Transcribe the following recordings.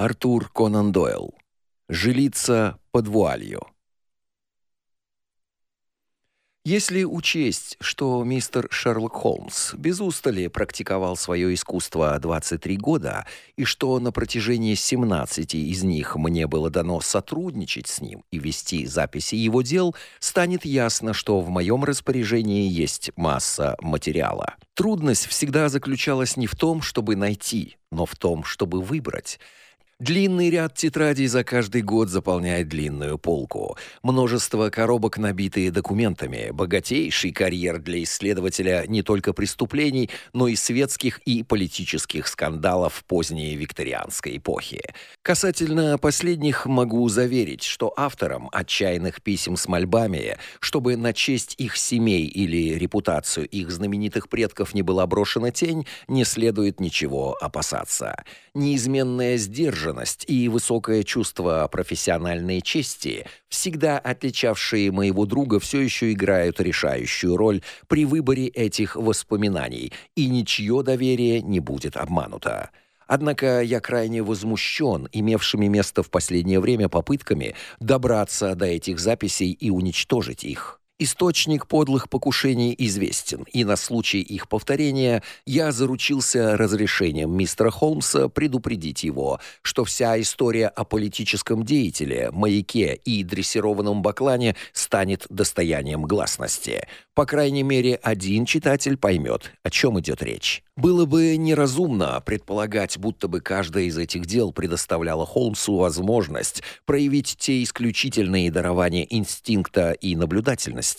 Артур Конан Дойл. Жилица под вуалью. Если учесть, что мистер Шерлок Холмс без устали практиковал свое искусство 23 года и что на протяжении 17 из них мне было дано сотрудничать с ним и вести записи его дел, станет ясно, что в моем распоряжении есть масса материала. Трудность всегда заключалась не в том, чтобы найти, но в том, чтобы выбрать. Длинный ряд тетрадей за каждый год заполняет длинную полку. Множество коробок, набитые документами. Богатейший карьер для исследователя не только преступлений, но и светских и политических скандалов поздней викторианской эпохи. Касательно последних могу заверить, что авторам отчаянных писем с мольбами, чтобы на честь их семей или репутацию их знаменитых предков не была брошена тень, не следует ничего опасаться. Неизменная сдержанность сдержанность и высокое чувство профессиональной чести, всегда отличавшие моего друга, все еще играют решающую роль при выборе этих воспоминаний, и ничье доверие не будет обмануто. Однако я крайне возмущен имевшими место в последнее время попытками добраться до этих записей и уничтожить их. Источник подлых покушений известен, и на случай их повторения я заручился разрешением мистера Холмса предупредить его, что вся история о политическом деятеле, маяке и дрессированном баклане станет достоянием гласности. По крайней мере, один читатель поймет, о чем идет речь. Было бы неразумно предполагать, будто бы каждое из этих дел предоставляло Холмсу возможность проявить те исключительные дарования инстинкта и наблюдательности,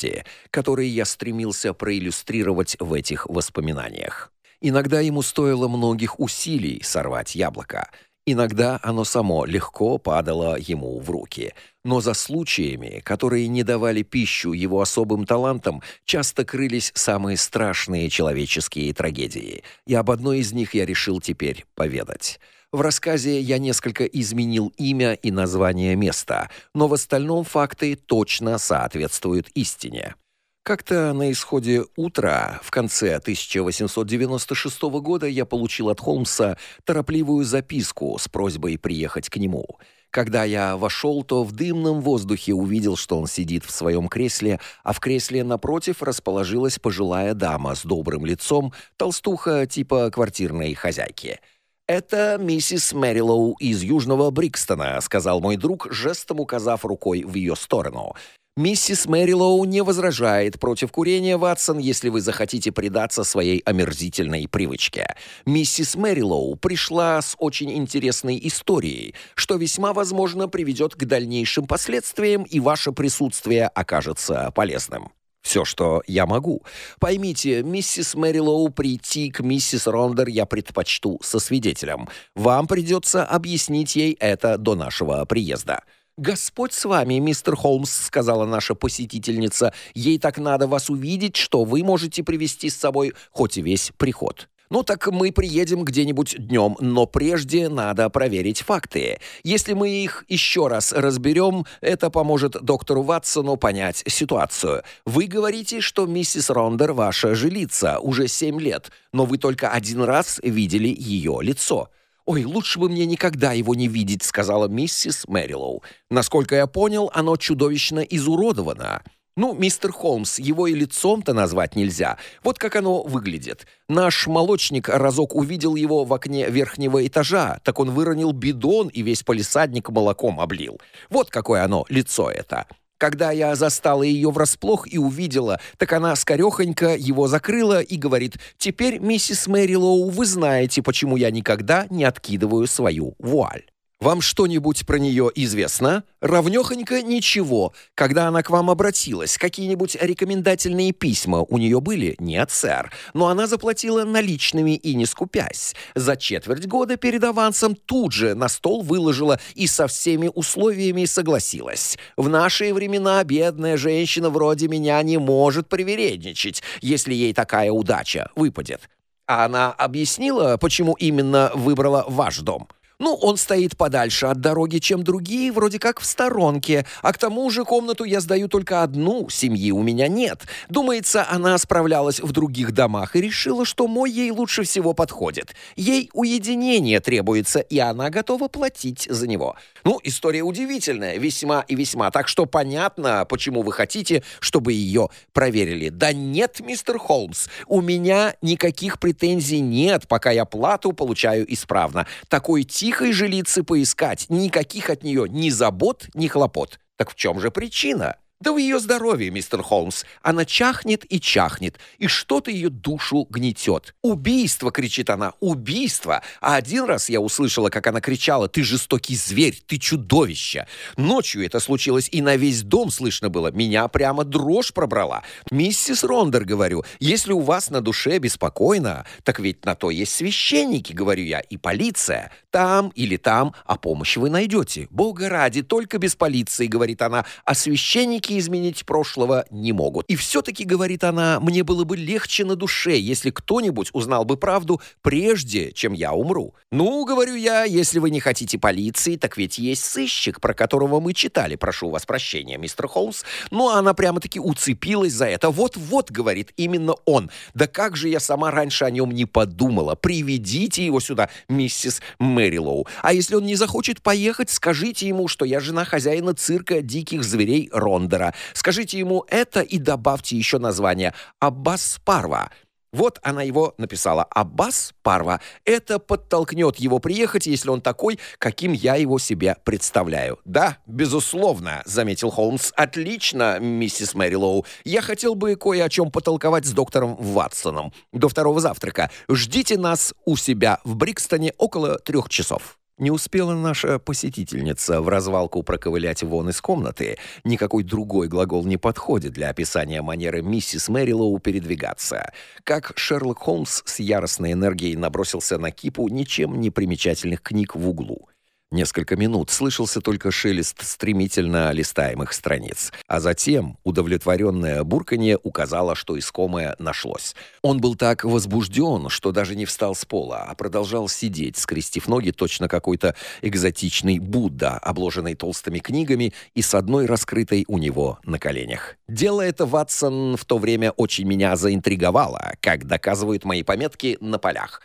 которые я стремился проиллюстрировать в этих воспоминаниях. Иногда ему стоило многих усилий сорвать яблоко, Иногда оно само легко падало ему в руки, но за случаями, которые не давали пищу его особым талантам, часто крылись самые страшные человеческие трагедии. И об одной из них я решил теперь поведать. В рассказе я несколько изменил имя и название места, но в остальном факты точно соответствуют истине. Как-то на исходе утра, в конце 1896 года, я получил от Холмса торопливую записку с просьбой приехать к нему. Когда я вошел, то в дымном воздухе увидел, что он сидит в своем кресле, а в кресле напротив расположилась пожилая дама с добрым лицом, толстуха типа квартирной хозяйки. «Это миссис Мэрилоу из Южного Брикстона», — сказал мой друг, жестом указав рукой в ее сторону. Миссис Мэрилоу не возражает против курения, Ватсон, если вы захотите предаться своей омерзительной привычке. Миссис Мэрилоу пришла с очень интересной историей, что весьма возможно приведет к дальнейшим последствиям, и ваше присутствие окажется полезным. Все, что я могу. Поймите, миссис Мэрилоу прийти к миссис Рондер я предпочту со свидетелем. Вам придется объяснить ей это до нашего приезда. «Господь с вами, мистер Холмс», — сказала наша посетительница. «Ей так надо вас увидеть, что вы можете привести с собой хоть и весь приход». Ну так мы приедем где-нибудь днем, но прежде надо проверить факты. Если мы их еще раз разберем, это поможет доктору Ватсону понять ситуацию. Вы говорите, что миссис Рондер ваша жилица уже семь лет, но вы только один раз видели ее лицо. «Ой, лучше бы мне никогда его не видеть», — сказала миссис Мэрилоу. «Насколько я понял, оно чудовищно изуродовано». Ну, мистер Холмс, его и лицом-то назвать нельзя. Вот как оно выглядит. Наш молочник разок увидел его в окне верхнего этажа, так он выронил бидон и весь полисадник молоком облил. Вот какое оно лицо это. Когда я застала ее врасплох и увидела, так она скорехонько его закрыла и говорит: "Теперь, миссис Мэрилоу, вы знаете, почему я никогда не откидываю свою вуаль". Вам что-нибудь про нее известно? Равнёхонько ничего. Когда она к вам обратилась, какие-нибудь рекомендательные письма у нее были? Нет, сэр. Но она заплатила наличными и не скупясь. За четверть года перед авансом тут же на стол выложила и со всеми условиями согласилась. В наши времена бедная женщина вроде меня не может привередничать, если ей такая удача выпадет. А она объяснила, почему именно выбрала ваш дом. Ну, он стоит подальше от дороги, чем другие, вроде как в сторонке. А к тому же комнату я сдаю только одну, семьи у меня нет. Думается, она справлялась в других домах и решила, что мой ей лучше всего подходит. Ей уединение требуется, и она готова платить за него. Ну, история удивительная, весьма и весьма. Так что понятно, почему вы хотите, чтобы ее проверили. Да нет, мистер Холмс, у меня никаких претензий нет, пока я плату получаю исправно. Такой тип тихой жилицы поискать, никаких от нее ни забот, ни хлопот. Так в чем же причина? Да в ее здоровье, мистер Холмс. Она чахнет и чахнет, и что-то ее душу гнетет. «Убийство!» — кричит она. «Убийство!» А один раз я услышала, как она кричала «Ты жестокий зверь! Ты чудовище!» Ночью это случилось, и на весь дом слышно было. Меня прямо дрожь пробрала. «Миссис Рондер, — говорю, — если у вас на душе беспокойно, так ведь на то есть священники, — говорю я, — и полиция. Там или там, а помощь вы найдете. Бога ради, только без полиции, — говорит она, — а священники Веки изменить прошлого не могут. И все-таки, говорит она, мне было бы легче на душе, если кто-нибудь узнал бы правду прежде, чем я умру. Ну, говорю я, если вы не хотите полиции, так ведь есть сыщик, про которого мы читали, прошу вас прощения, мистер Холмс. Ну, она прямо-таки уцепилась за это. Вот-вот, говорит, именно он. Да как же я сама раньше о нем не подумала. Приведите его сюда, миссис Мэрилоу. А если он не захочет поехать, скажите ему, что я жена хозяина цирка диких зверей Рондера автора. Скажите ему это и добавьте еще название Аббас Парва. Вот она его написала. Аббас Парва. Это подтолкнет его приехать, если он такой, каким я его себе представляю. Да, безусловно, заметил Холмс. Отлично, миссис Мэрилоу. Я хотел бы кое о чем потолковать с доктором Ватсоном. До второго завтрака. Ждите нас у себя в Брикстоне около трех часов. Не успела наша посетительница в развалку проковылять вон из комнаты. Никакой другой глагол не подходит для описания манеры миссис Мэрилоу передвигаться. Как Шерлок Холмс с яростной энергией набросился на кипу ничем не примечательных книг в углу. Несколько минут слышался только шелест стремительно листаемых страниц, а затем удовлетворенное бурканье указало, что искомое нашлось. Он был так возбужден, что даже не встал с пола, а продолжал сидеть, скрестив ноги, точно какой-то экзотичный Будда, обложенный толстыми книгами и с одной раскрытой у него на коленях. Дело это, Ватсон, в то время очень меня заинтриговало, как доказывают мои пометки на полях.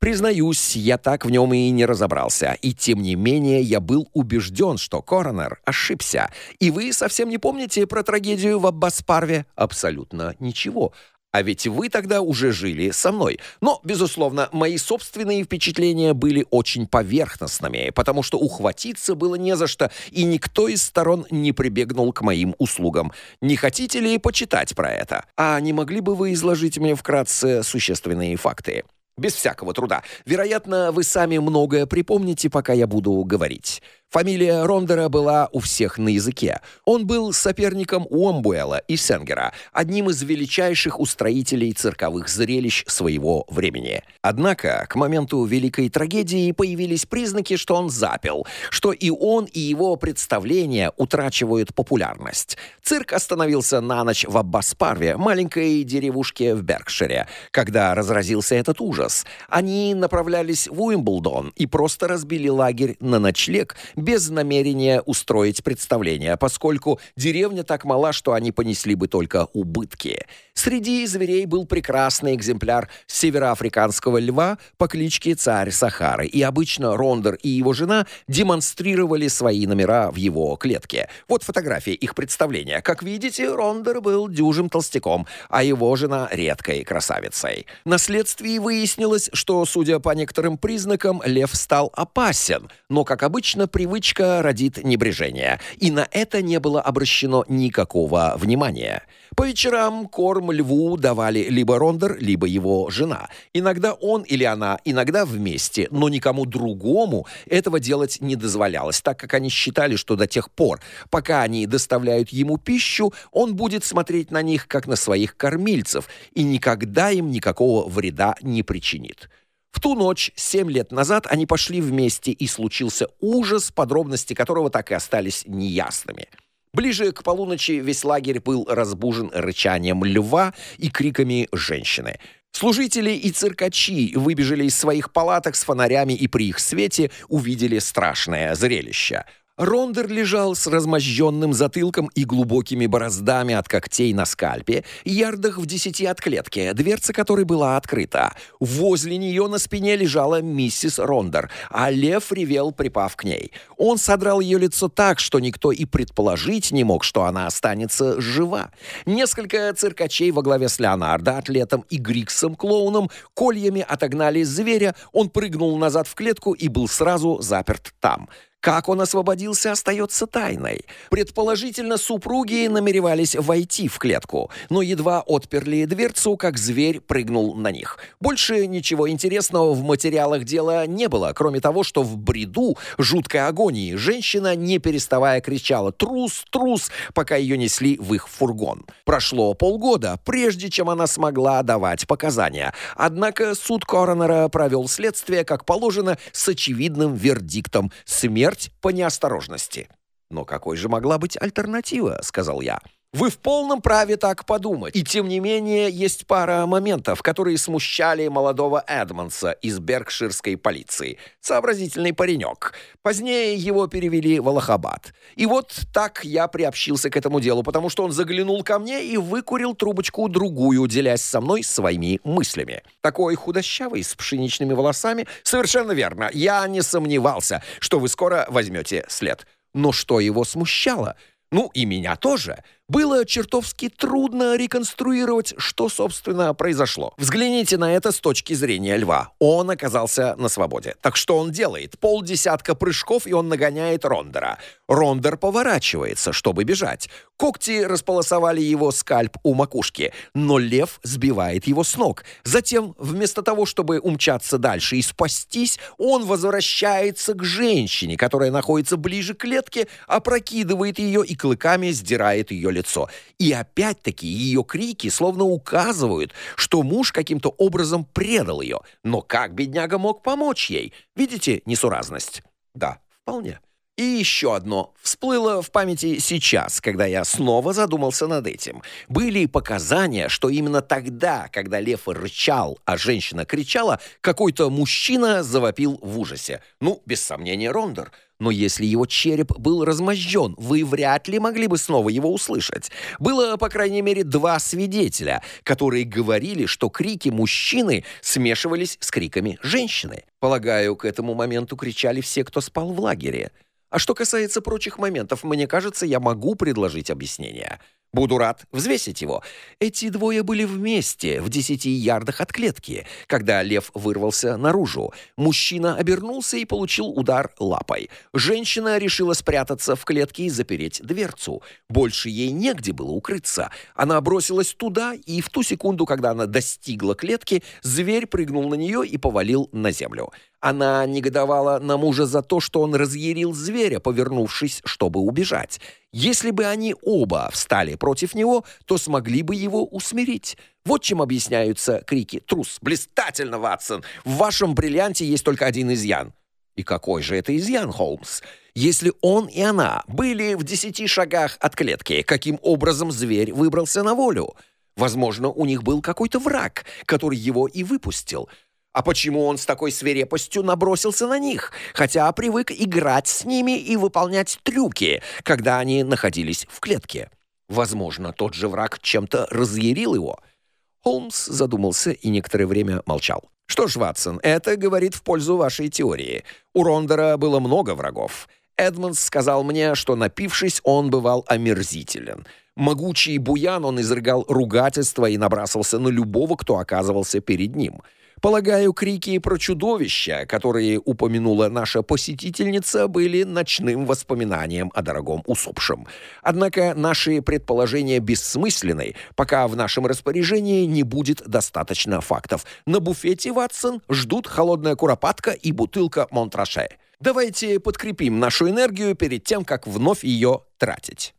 Признаюсь, я так в нем и не разобрался, и тем не менее я был убежден, что коронер ошибся. И вы совсем не помните про трагедию в Аббаспарве? Абсолютно ничего. А ведь вы тогда уже жили со мной. Но, безусловно, мои собственные впечатления были очень поверхностными, потому что ухватиться было не за что, и никто из сторон не прибегнул к моим услугам. Не хотите ли почитать про это? А не могли бы вы изложить мне вкратце существенные факты? Без всякого труда. Вероятно, вы сами многое припомните, пока я буду говорить. Фамилия Рондера была у всех на языке. Он был соперником Уомбуэла и Сенгера, одним из величайших устроителей цирковых зрелищ своего времени. Однако, к моменту великой трагедии появились признаки, что он запил, что и он, и его представления утрачивают популярность. Цирк остановился на ночь в Аббас-Парве, маленькой деревушке в Беркшире, когда разразился этот ужас. Они направлялись в Уимблдон и просто разбили лагерь на ночлег без намерения устроить представление, поскольку деревня так мала, что они понесли бы только убытки. Среди зверей был прекрасный экземпляр североафриканского льва по кличке Царь Сахары, и обычно Рондер и его жена демонстрировали свои номера в его клетке. Вот фотография их представления. Как видите, Рондер был дюжим толстяком, а его жена редкой красавицей. На следствии выяснилось, что, судя по некоторым признакам, лев стал опасен, но, как обычно, при привычка родит небрежение, и на это не было обращено никакого внимания. По вечерам корм льву давали либо Рондер, либо его жена. Иногда он или она, иногда вместе, но никому другому этого делать не дозволялось, так как они считали, что до тех пор, пока они доставляют ему пищу, он будет смотреть на них как на своих кормильцев и никогда им никакого вреда не причинит. В ту ночь, семь лет назад, они пошли вместе, и случился ужас, подробности которого так и остались неясными. Ближе к полуночи весь лагерь был разбужен рычанием льва и криками женщины. Служители и циркачи выбежали из своих палаток с фонарями и при их свете увидели страшное зрелище – Рондер лежал с размозженным затылком и глубокими бороздами от когтей на скальпе, ярдах в десяти от клетки, дверца которой была открыта. Возле нее на спине лежала миссис Рондер, а лев ревел, припав к ней. Он содрал ее лицо так, что никто и предположить не мог, что она останется жива. Несколько циркачей во главе с Леонардо, атлетом и Гриксом-клоуном, кольями отогнали зверя, он прыгнул назад в клетку и был сразу заперт там. Как он освободился, остается тайной. Предположительно, супруги намеревались войти в клетку, но едва отперли дверцу, как зверь прыгнул на них. Больше ничего интересного в материалах дела не было, кроме того, что в бреду жуткой агонии женщина, не переставая, кричала «Трус! Трус!», пока ее несли в их фургон. Прошло полгода, прежде чем она смогла давать показания. Однако суд коронера провел следствие, как положено, с очевидным вердиктом «Смерть смерть по неосторожности. Но какой же могла быть альтернатива, сказал я. Вы в полном праве так подумать. И тем не менее, есть пара моментов, которые смущали молодого Эдмонса из Беркширской полиции. Сообразительный паренек. Позднее его перевели в Аллахабад. И вот так я приобщился к этому делу, потому что он заглянул ко мне и выкурил трубочку другую, делясь со мной своими мыслями. Такой худощавый, с пшеничными волосами. Совершенно верно. Я не сомневался, что вы скоро возьмете след. Но что его смущало? Ну, и меня тоже было чертовски трудно реконструировать, что, собственно, произошло. Взгляните на это с точки зрения льва. Он оказался на свободе. Так что он делает? Полдесятка прыжков, и он нагоняет Рондера. Рондер поворачивается, чтобы бежать. Когти располосовали его скальп у макушки, но лев сбивает его с ног. Затем, вместо того, чтобы умчаться дальше и спастись, он возвращается к женщине, которая находится ближе к клетке, опрокидывает ее и клыками сдирает ее лицо лицо. И опять-таки ее крики словно указывают, что муж каким-то образом предал ее. Но как бедняга мог помочь ей? Видите несуразность? Да, вполне. И еще одно всплыло в памяти сейчас, когда я снова задумался над этим. Были показания, что именно тогда, когда лев рычал, а женщина кричала, какой-то мужчина завопил в ужасе. Ну, без сомнения, Рондер. Но если его череп был размозжен, вы вряд ли могли бы снова его услышать. Было, по крайней мере, два свидетеля, которые говорили, что крики мужчины смешивались с криками женщины. Полагаю, к этому моменту кричали все, кто спал в лагере. А что касается прочих моментов, мне кажется, я могу предложить объяснение. Буду рад взвесить его. Эти двое были вместе в десяти ярдах от клетки, когда лев вырвался наружу. Мужчина обернулся и получил удар лапой. Женщина решила спрятаться в клетке и запереть дверцу. Больше ей негде было укрыться. Она бросилась туда, и в ту секунду, когда она достигла клетки, зверь прыгнул на нее и повалил на землю. Она негодовала на мужа за то, что он разъярил зверя, повернувшись, чтобы убежать. Если бы они оба встали против него, то смогли бы его усмирить. Вот чем объясняются крики «Трус! Блистательно, Ватсон! В вашем бриллианте есть только один изъян!» И какой же это изъян, Холмс? Если он и она были в десяти шагах от клетки, каким образом зверь выбрался на волю? Возможно, у них был какой-то враг, который его и выпустил – а почему он с такой свирепостью набросился на них, хотя привык играть с ними и выполнять трюки, когда они находились в клетке? Возможно, тот же враг чем-то разъярил его. Холмс задумался и некоторое время молчал. Что ж, Ватсон, это говорит в пользу вашей теории. У Рондера было много врагов. Эдмондс сказал мне, что напившись, он бывал омерзителен. Могучий буян он изрыгал ругательства и набрасывался на любого, кто оказывался перед ним. Полагаю, крики про чудовища, которые упомянула наша посетительница, были ночным воспоминанием о дорогом усопшем. Однако наши предположения бессмысленны, пока в нашем распоряжении не будет достаточно фактов. На буфете Ватсон ждут холодная куропатка и бутылка Монтраше. Давайте подкрепим нашу энергию перед тем, как вновь ее тратить.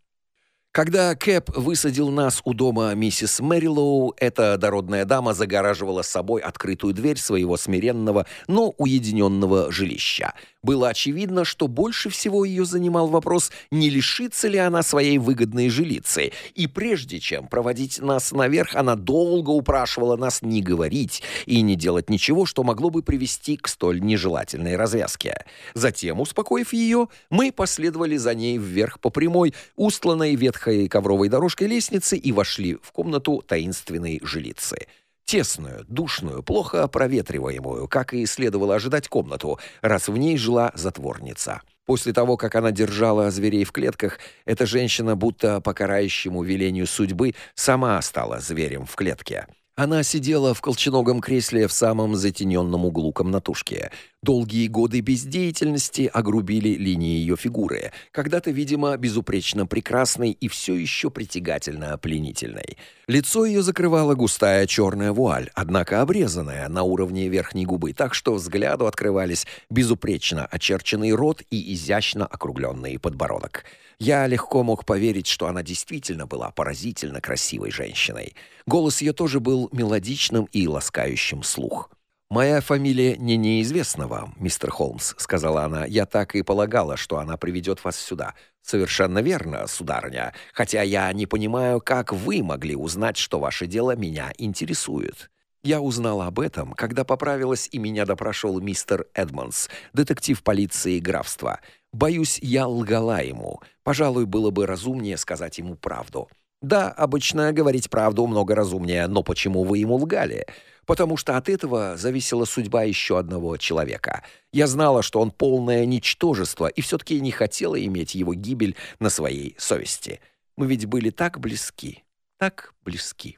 Когда Кэп высадил нас у дома миссис Мэрилоу, эта дородная дама загораживала собой открытую дверь своего смиренного, но уединенного жилища. Было очевидно, что больше всего ее занимал вопрос, не лишится ли она своей выгодной жилицы. И прежде чем проводить нас наверх, она долго упрашивала нас не говорить и не делать ничего, что могло бы привести к столь нежелательной развязке. Затем, успокоив ее, мы последовали за ней вверх по прямой, устланной ветхой ковровой дорожкой лестницы и вошли в комнату таинственной жилицы тесную, душную, плохо проветриваемую, как и следовало ожидать комнату, раз в ней жила затворница. После того, как она держала зверей в клетках, эта женщина, будто по карающему велению судьбы, сама стала зверем в клетке. Она сидела в колченогом кресле в самом затененном углу комнатушки. Долгие годы бездеятельности огрубили линии ее фигуры, когда-то, видимо, безупречно прекрасной и все еще притягательно пленительной. Лицо ее закрывала густая черная вуаль, однако обрезанная на уровне верхней губы, так что взгляду открывались безупречно очерченный рот и изящно округленный подбородок. Я легко мог поверить, что она действительно была поразительно красивой женщиной. Голос ее тоже был мелодичным и ласкающим слух. Моя фамилия не неизвестна вам, мистер Холмс, сказала она. Я так и полагала, что она приведет вас сюда. Совершенно верно, сударыня. Хотя я не понимаю, как вы могли узнать, что ваше дело меня интересует. Я узнала об этом, когда поправилась и меня допрашивал мистер Эдмонс, детектив полиции графства. Боюсь, я лгала ему. Пожалуй, было бы разумнее сказать ему правду. Да, обычно говорить правду много разумнее, но почему вы ему лгали? Потому что от этого зависела судьба еще одного человека. Я знала, что он полное ничтожество, и все таки не хотела иметь его гибель на своей совести. Мы ведь были так близки, так близки.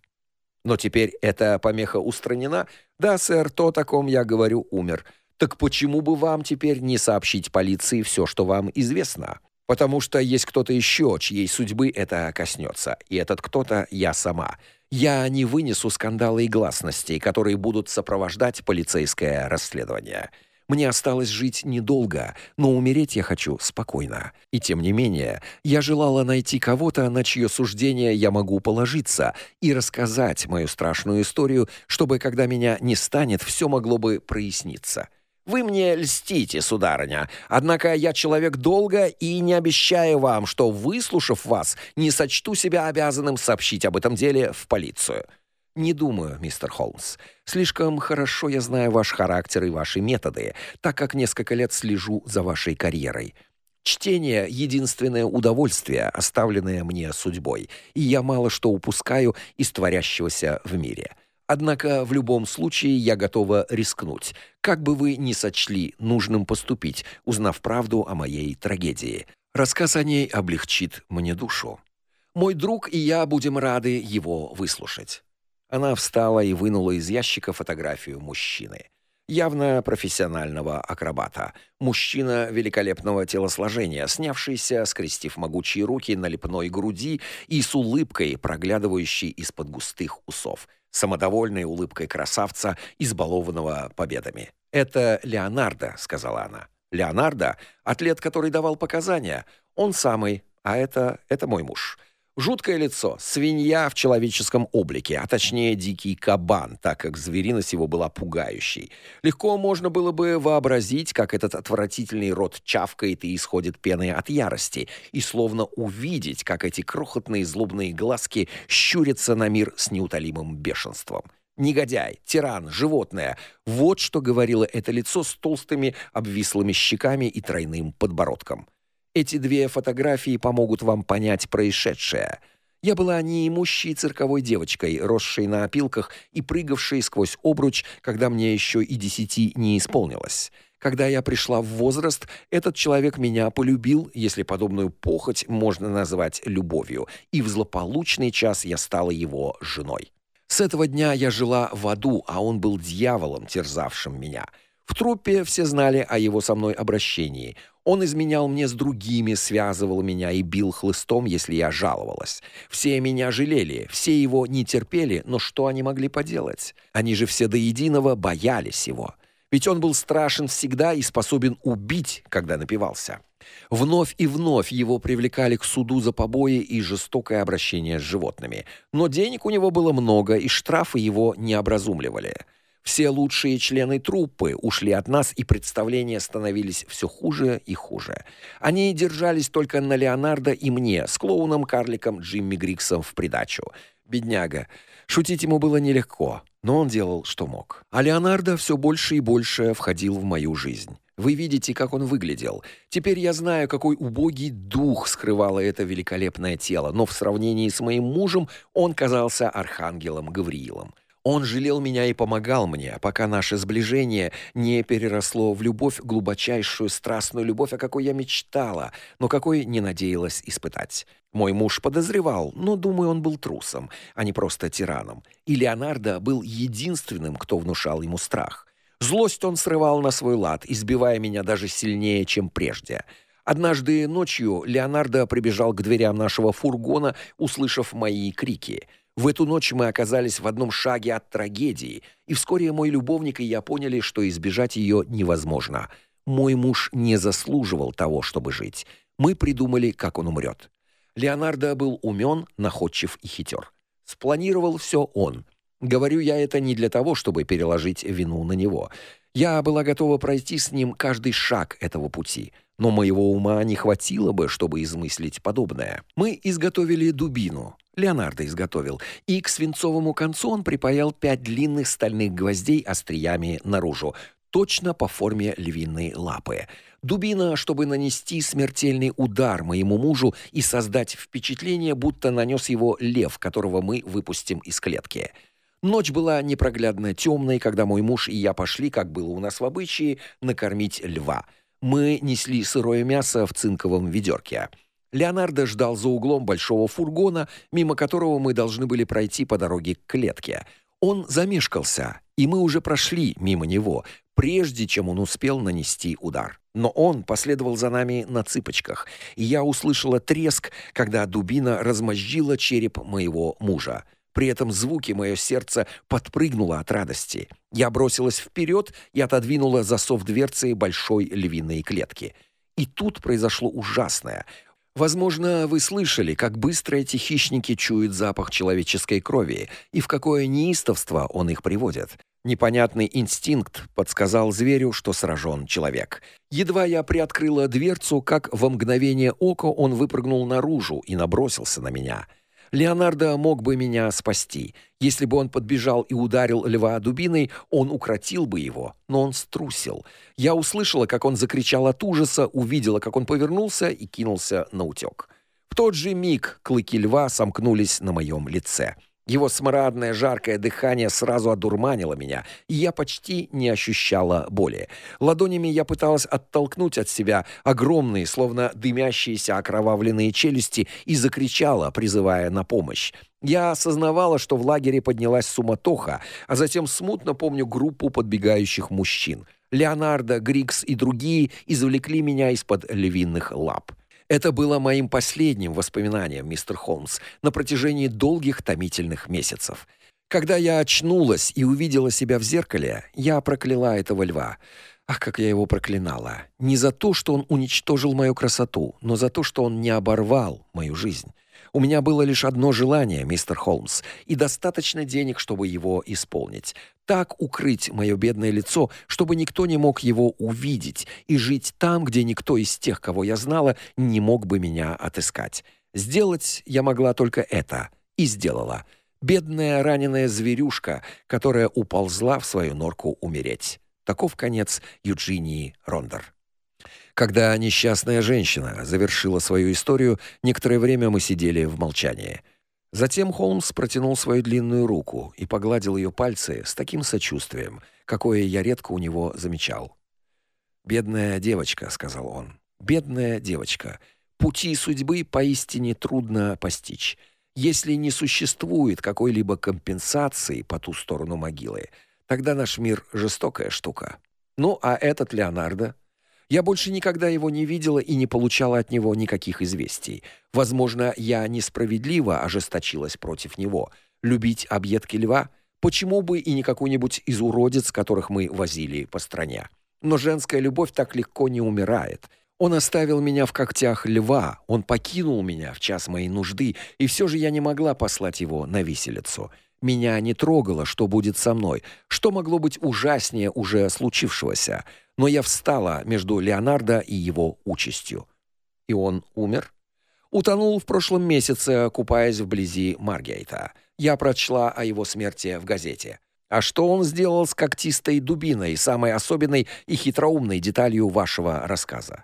Но теперь эта помеха устранена. Да, сэр, то, о ком я говорю, умер. Так почему бы вам теперь не сообщить полиции все, что вам известно? Потому что есть кто-то еще, чьей судьбы это коснется, и этот кто-то я сама. Я не вынесу скандала и гласностей, которые будут сопровождать полицейское расследование. Мне осталось жить недолго, но умереть я хочу спокойно. И тем не менее, я желала найти кого-то, на чье суждение я могу положиться, и рассказать мою страшную историю, чтобы когда меня не станет, все могло бы проясниться. Вы мне льстите, сударыня. Однако я человек долго и не обещаю вам, что выслушав вас, не сочту себя обязанным сообщить об этом деле в полицию. Не думаю, мистер Холмс. Слишком хорошо я знаю ваш характер и ваши методы, так как несколько лет слежу за вашей карьерой. Чтение единственное удовольствие, оставленное мне судьбой, и я мало что упускаю из творящегося в мире. Однако в любом случае я готова рискнуть, как бы вы ни сочли нужным поступить, узнав правду о моей трагедии. Рассказ о ней облегчит мне душу. Мой друг и я будем рады его выслушать. Она встала и вынула из ящика фотографию мужчины явно профессионального акробата. Мужчина великолепного телосложения, снявшийся, скрестив могучие руки на лепной груди и с улыбкой, проглядывающей из-под густых усов самодовольной улыбкой красавца, избалованного победами. «Это Леонардо», — сказала она. «Леонардо — атлет, который давал показания. Он самый, а это... это мой муж». Жуткое лицо, свинья в человеческом облике, а точнее дикий кабан, так как звериность его была пугающей. Легко можно было бы вообразить, как этот отвратительный рот чавкает и исходит пеной от ярости, и словно увидеть, как эти крохотные злобные глазки щурятся на мир с неутолимым бешенством. Негодяй, тиран, животное. Вот что говорило это лицо с толстыми обвислыми щеками и тройным подбородком. Эти две фотографии помогут вам понять происшедшее. Я была неимущей цирковой девочкой, росшей на опилках и прыгавшей сквозь обруч, когда мне еще и десяти не исполнилось. Когда я пришла в возраст, этот человек меня полюбил, если подобную похоть можно назвать любовью, и в злополучный час я стала его женой. С этого дня я жила в аду, а он был дьяволом, терзавшим меня. В труппе все знали о его со мной обращении. Он изменял мне с другими, связывал меня и бил хлыстом, если я жаловалась. Все меня жалели, все его не терпели, но что они могли поделать? Они же все до единого боялись его. Ведь он был страшен всегда и способен убить, когда напивался. Вновь и вновь его привлекали к суду за побои и жестокое обращение с животными. Но денег у него было много, и штрафы его не образумливали. Все лучшие члены труппы ушли от нас, и представления становились все хуже и хуже. Они держались только на Леонардо и мне, с клоуном-карликом Джимми Гриксом в придачу. Бедняга. Шутить ему было нелегко, но он делал, что мог. А Леонардо все больше и больше входил в мою жизнь. Вы видите, как он выглядел. Теперь я знаю, какой убогий дух скрывало это великолепное тело, но в сравнении с моим мужем он казался архангелом Гавриилом. Он жалел меня и помогал мне, пока наше сближение не переросло в любовь, глубочайшую страстную любовь, о какой я мечтала, но какой не надеялась испытать. Мой муж подозревал, но, думаю, он был трусом, а не просто тираном. И Леонардо был единственным, кто внушал ему страх. Злость он срывал на свой лад, избивая меня даже сильнее, чем прежде. Однажды ночью Леонардо прибежал к дверям нашего фургона, услышав мои крики — в эту ночь мы оказались в одном шаге от трагедии, и вскоре мой любовник и я поняли, что избежать ее невозможно. Мой муж не заслуживал того, чтобы жить. Мы придумали, как он умрет. Леонардо был умен, находчив и хитер. Спланировал все он. Говорю я это не для того, чтобы переложить вину на него. Я была готова пройти с ним каждый шаг этого пути, но моего ума не хватило бы, чтобы измыслить подобное. Мы изготовили дубину, Леонардо изготовил, и к свинцовому концу он припаял пять длинных стальных гвоздей остриями наружу, точно по форме львиной лапы. Дубина, чтобы нанести смертельный удар моему мужу и создать впечатление, будто нанес его лев, которого мы выпустим из клетки. Ночь была непроглядно темной, когда мой муж и я пошли, как было у нас в обычае, накормить льва. Мы несли сырое мясо в цинковом ведерке. Леонардо ждал за углом большого фургона, мимо которого мы должны были пройти по дороге к клетке. Он замешкался, и мы уже прошли мимо него, прежде чем он успел нанести удар. Но он последовал за нами на цыпочках, и я услышала треск, когда дубина размозжила череп моего мужа. При этом звуке мое сердце подпрыгнуло от радости. Я бросилась вперед и отодвинула засов дверцы большой львиной клетки. И тут произошло ужасное. Возможно, вы слышали, как быстро эти хищники чуют запах человеческой крови и в какое неистовство он их приводит. Непонятный инстинкт подсказал зверю, что сражен человек. Едва я приоткрыла дверцу, как во мгновение ока он выпрыгнул наружу и набросился на меня — Леонардо мог бы меня спасти. Если бы он подбежал и ударил льва дубиной, он укротил бы его, но он струсил. Я услышала, как он закричал от ужаса, увидела, как он повернулся и кинулся на утёк. В тот же миг клыки льва сомкнулись на моем лице. Его смрадное жаркое дыхание сразу одурманило меня, и я почти не ощущала боли. Ладонями я пыталась оттолкнуть от себя огромные, словно дымящиеся окровавленные челюсти и закричала, призывая на помощь. Я осознавала, что в лагере поднялась суматоха, а затем смутно помню группу подбегающих мужчин. Леонардо, Грикс и другие извлекли меня из-под львиных лап. Это было моим последним воспоминанием, мистер Холмс, на протяжении долгих томительных месяцев. Когда я очнулась и увидела себя в зеркале, я прокляла этого льва. Ах, как я его проклинала. Не за то, что он уничтожил мою красоту, но за то, что он не оборвал мою жизнь. У меня было лишь одно желание, мистер Холмс, и достаточно денег, чтобы его исполнить. Так укрыть мое бедное лицо, чтобы никто не мог его увидеть, и жить там, где никто из тех, кого я знала, не мог бы меня отыскать. Сделать я могла только это, и сделала. Бедная раненая зверюшка, которая уползла в свою норку умереть. Таков конец Юджинии Рондер. Когда несчастная женщина завершила свою историю, некоторое время мы сидели в молчании. Затем Холмс протянул свою длинную руку и погладил ее пальцы с таким сочувствием, какое я редко у него замечал. "Бедная девочка", сказал он. "Бедная девочка. Пути судьбы поистине трудно постичь. Если не существует какой-либо компенсации по ту сторону могилы, тогда наш мир жестокая штука. Ну, а этот Леонардо я больше никогда его не видела и не получала от него никаких известий. Возможно, я несправедливо ожесточилась против него. Любить объедки льва? Почему бы и не какой-нибудь из уродец, которых мы возили по стране? Но женская любовь так легко не умирает. Он оставил меня в когтях льва, он покинул меня в час моей нужды, и все же я не могла послать его на виселицу. Меня не трогало, что будет со мной, что могло быть ужаснее уже случившегося. Но я встала между Леонардо и его участью. И он умер? Утонул в прошлом месяце, купаясь вблизи Маргейта. Я прочла о его смерти в газете. А что он сделал с когтистой дубиной, самой особенной и хитроумной деталью вашего рассказа?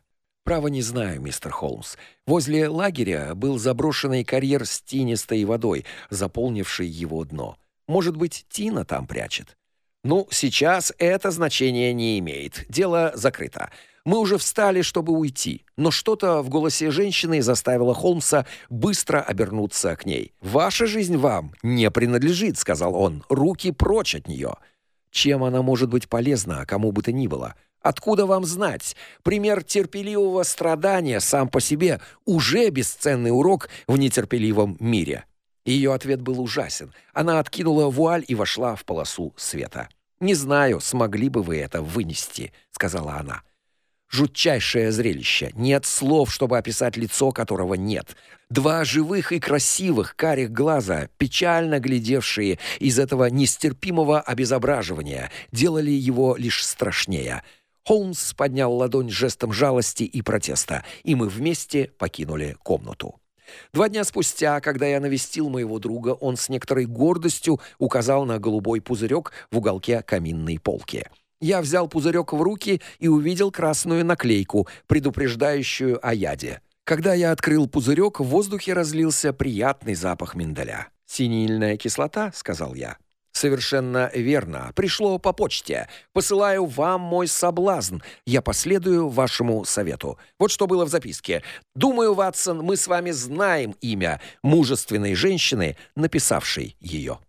Право не знаю, мистер Холмс. Возле лагеря был заброшенный карьер с тинистой водой, заполнивший его дно. Может быть, Тина там прячет. Ну, сейчас это значение не имеет. Дело закрыто. Мы уже встали, чтобы уйти, но что-то в голосе женщины заставило Холмса быстро обернуться к ней. Ваша жизнь вам не принадлежит, сказал он. Руки прочь от нее. Чем она может быть полезна кому бы то ни было? Откуда вам знать? Пример терпеливого страдания сам по себе уже бесценный урок в нетерпеливом мире. Ее ответ был ужасен. Она откинула вуаль и вошла в полосу света. Не знаю, смогли бы вы это вынести, сказала она. Жутчайшее зрелище. Нет слов, чтобы описать лицо, которого нет. Два живых и красивых карих глаза, печально глядевшие из этого нестерпимого обезображивания, делали его лишь страшнее. Холмс поднял ладонь жестом жалости и протеста, и мы вместе покинули комнату. Два дня спустя, когда я навестил моего друга, он с некоторой гордостью указал на голубой пузырек в уголке каминной полки. Я взял пузырек в руки и увидел красную наклейку, предупреждающую о яде. Когда я открыл пузырек, в воздухе разлился приятный запах миндаля. «Синильная кислота», — сказал я. «Совершенно верно. Пришло по почте. Посылаю вам мой соблазн. Я последую вашему совету. Вот что было в записке. Думаю, Ватсон, мы с вами знаем имя мужественной женщины, написавшей ее».